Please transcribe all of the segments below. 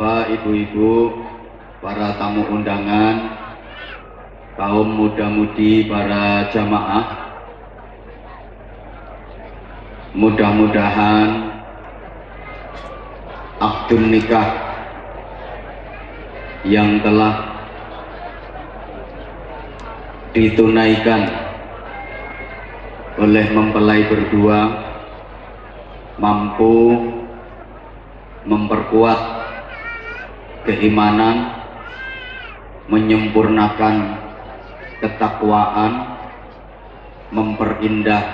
bapak-bapak, ibu-ibu, para tamu undangan, kaum muda-mudi, para jamaah. Mudah-mudahan akdun nikah yang telah ditunaikan oleh mempelai berdua mampu memperkuat keimanan, menyempurnakan ketakwaan, memperindah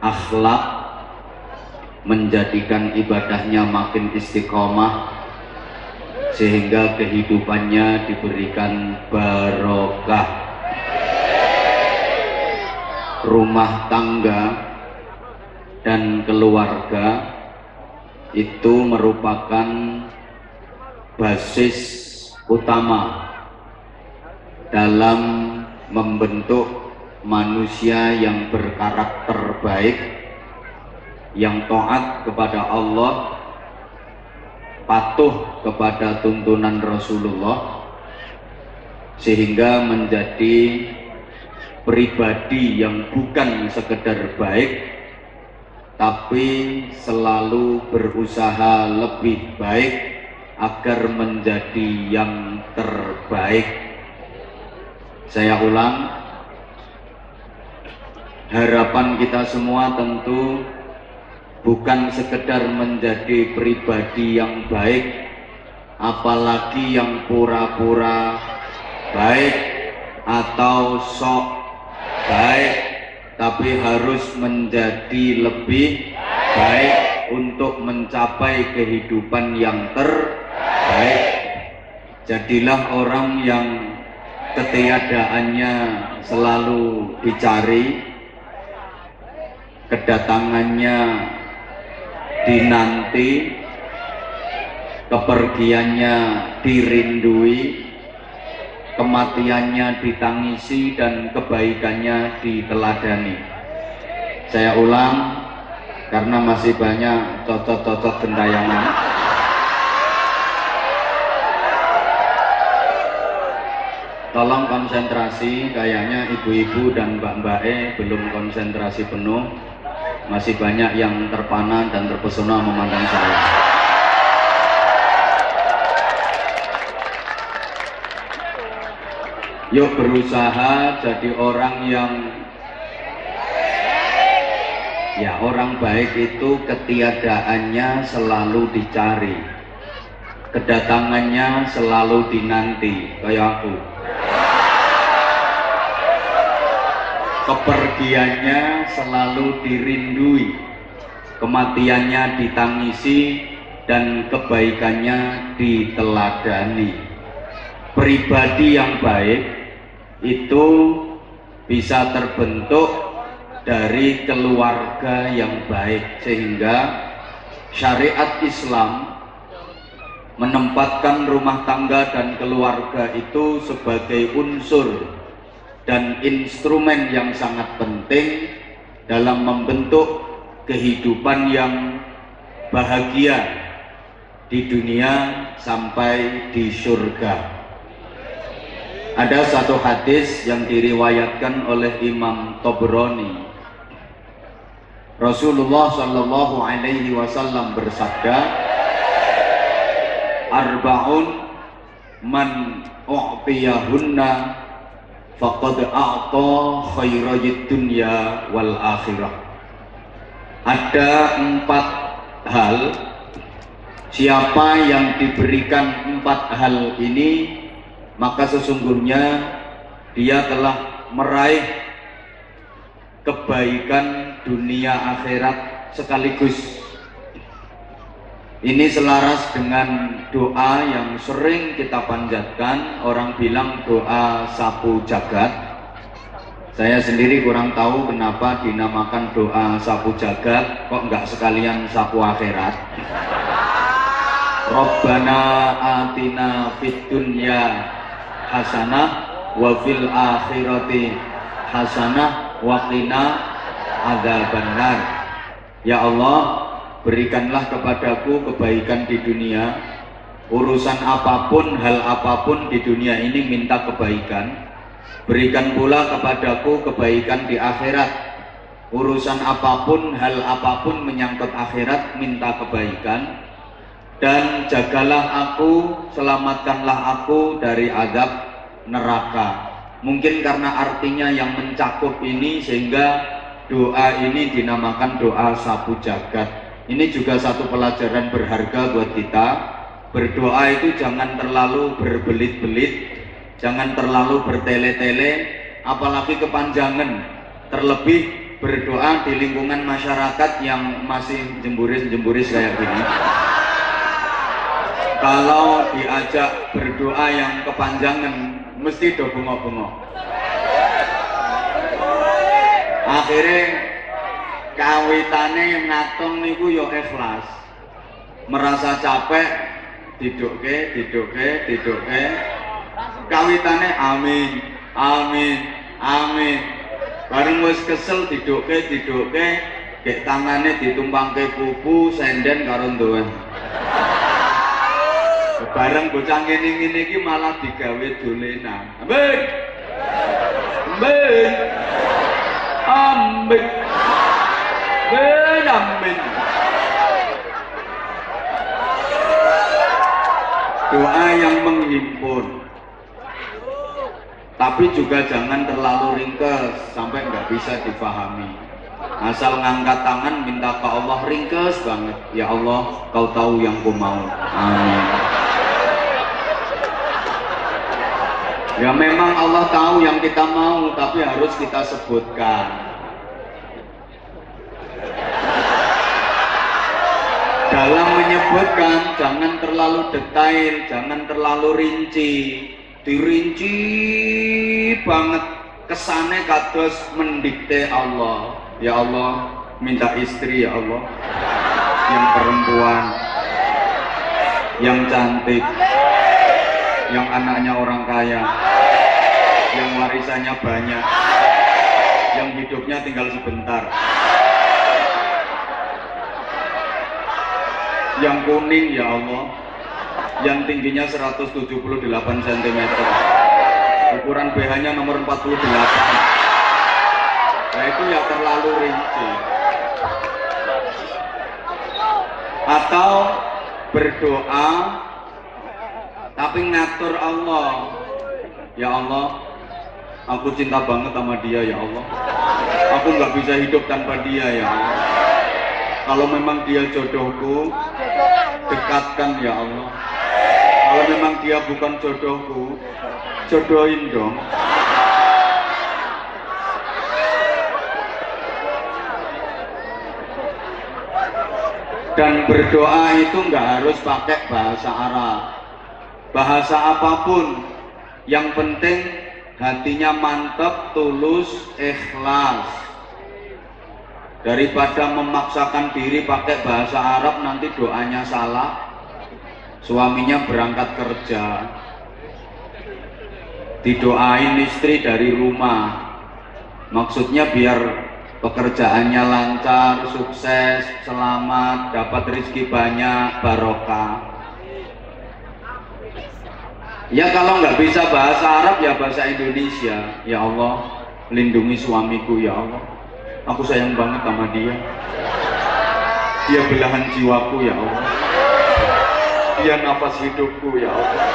akhlak, menjadikan ibadahnya makin istiqomah, sehingga kehidupannya diberikan barokah. Rumah tangga dan keluarga itu merupakan basis utama dalam membentuk manusia yang berkarakter baik yang taat kepada Allah patuh kepada tuntunan Rasulullah sehingga menjadi pribadi yang bukan sekedar baik tapi selalu berusaha lebih baik agar menjadi yang terbaik. Saya ulang, harapan kita semua tentu bukan sekedar menjadi pribadi yang baik, apalagi yang pura-pura baik atau sok baik tapi harus menjadi lebih baik untuk mencapai kehidupan yang terbaik. Jadilah orang yang ketiadaannya selalu dicari, kedatangannya dinanti, kepergiannya dirindui, kematiannya ditangisi dan kebaikannya diteladani. Saya ulang karena masih banyak cocok-cocok gentayangan. Tolong konsentrasi, kayaknya ibu-ibu dan mbak-mbak E belum konsentrasi penuh. Masih banyak yang terpana dan terpesona memandang saya. Yuk berusaha jadi orang yang Ya orang baik itu ketiadaannya selalu dicari Kedatangannya selalu dinanti Kayak aku Kepergiannya selalu dirindui. Kematiannya ditangisi Dan kebaikannya diteladani. Pribadi yang baik itu bisa terbentuk dari keluarga yang baik sehingga syariat Islam menempatkan rumah tangga dan keluarga itu sebagai unsur dan instrumen yang sangat penting dalam membentuk kehidupan yang bahagia di dunia sampai di surga. Ada satu hadis yang diriwayatkan oleh Imam Tobroni. Rasulullah Shallallahu Alaihi Wasallam bersabda, Arbaun man u'tiyahunna faqad a'ta khairajid dunya wal akhirah. Ada empat hal Siapa yang diberikan empat hal ini maka sesungguhnya dia telah meraih kebaikan dunia akhirat sekaligus ini selaras dengan doa yang sering kita panjatkan. Orang bilang doa sapu jagat. Saya sendiri kurang tahu kenapa dinamakan doa sapu jagat. Kok enggak sekalian sapu akhirat? Robbana atina fid dunya hasanah wa fil akhirati hasanah wa qina adzabannar. Ya Allah berikanlah kepadaku kebaikan di dunia urusan apa pun, hal apa pun di dunia ini minta kebaikan. Berikan pula kepadaku kebaikan di akhirat. Urusan apa pun, hal apa pun menyangkut akhirat minta kebaikan. Dan jagalah aku, selamatkanlah aku dari azab neraka. Mungkin karena artinya yang mencakup ini sehingga doa ini dinamakan doa sapu jagat. Ini juga satu pelajaran berharga buat kita Berdoa itu jangan terlalu berbelit-belit, jangan terlalu bertele-tele, apalagi kepanjangan. Terlebih berdoa di lingkungan masyarakat yang masih jemburis-jemburis kayak gini. Kalau diajak berdoa yang kepanjangan, mesti do bengok-bengok. Akhirnya kawitane ngatung niku yo ikhlas. Merasa capek didukke didukke didukke kawitane amin amin amin. Bareng wis kesel didukke didukke gek tangane ditumpangke pupu senden karo ndoan bareng bocah ngene-ngene iki malah digawe dolenan. Amin amin amin doa yang menghimpun. Tapi juga jangan terlalu ringkes sampai nggak bisa difahami asal ngangkat tangan minta ke Allah ringkes banget. Ya Allah kau tahu yang ku mau. Amin. Ya memang Allah tahu yang kita mau tapi harus kita sebutkan dalam menyebutkan jangan terlalu detail, jangan terlalu rinci. Dirinci banget kesane kados mendikte Allah. Ya Allah, minta istri ya Allah. Yang perempuan, yang cantik, yang anaknya orang kaya, yang warisannya banyak, yang hidupnya tinggal sebentar. Yang kuning ya Allah. Yang tingginya 178 cm ukuran BH nya nomor 48 nah itu ya terlalu rinci. Atau berdoa tapi ngatur Allah. Ya Allah aku cinta banget sama dia ya Allah. Aku nggak bisa hidup tanpa dia ya Allah kalau memang dia jodohku, dekatkan ya Allah. Kalau memang dia bukan jodohku, jodohin dong. Dan berdoa itu nggak harus pakai bahasa Arab. Bahasa apa pun, yang penting hatinya mantap, tulus, ikhlas daripada memaksakan diri pakai bahasa Arab nanti doanya salah. Suaminya berangkat kerja. Didoain istri dari rumah. Maksudnya biar pekerjaannya lancar sukses selamat dapat rezeki banyak barokah. Ya kalau nggak bisa bahasa Arab ya bahasa Indonesia. Ya Allah lindungi suamiku ya Allah Aku sayang banget sama dia. Dia belahan jiwaku ya Allah. Dia nafas hidupku ya Allah.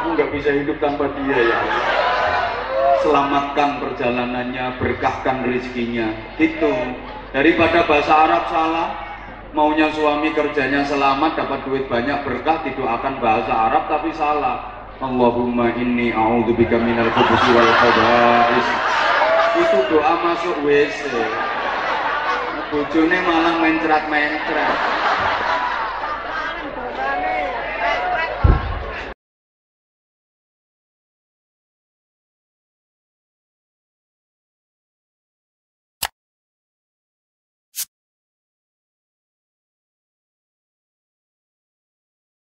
Aku nggak bisa hidup tanpa dia ya Allah. Selamatkan perjalanannya, berkahkan rezekinya. Itu daripada bahasa Arab salah, maunya suami kerjanya selamat, dapat duit banyak, berkah, didoakan bahasa Arab tapi salah. Allahumma inni a'udzubika minal khubuthi wal khaba'is itu doa masuk WC bojone malah mencrat-mencrat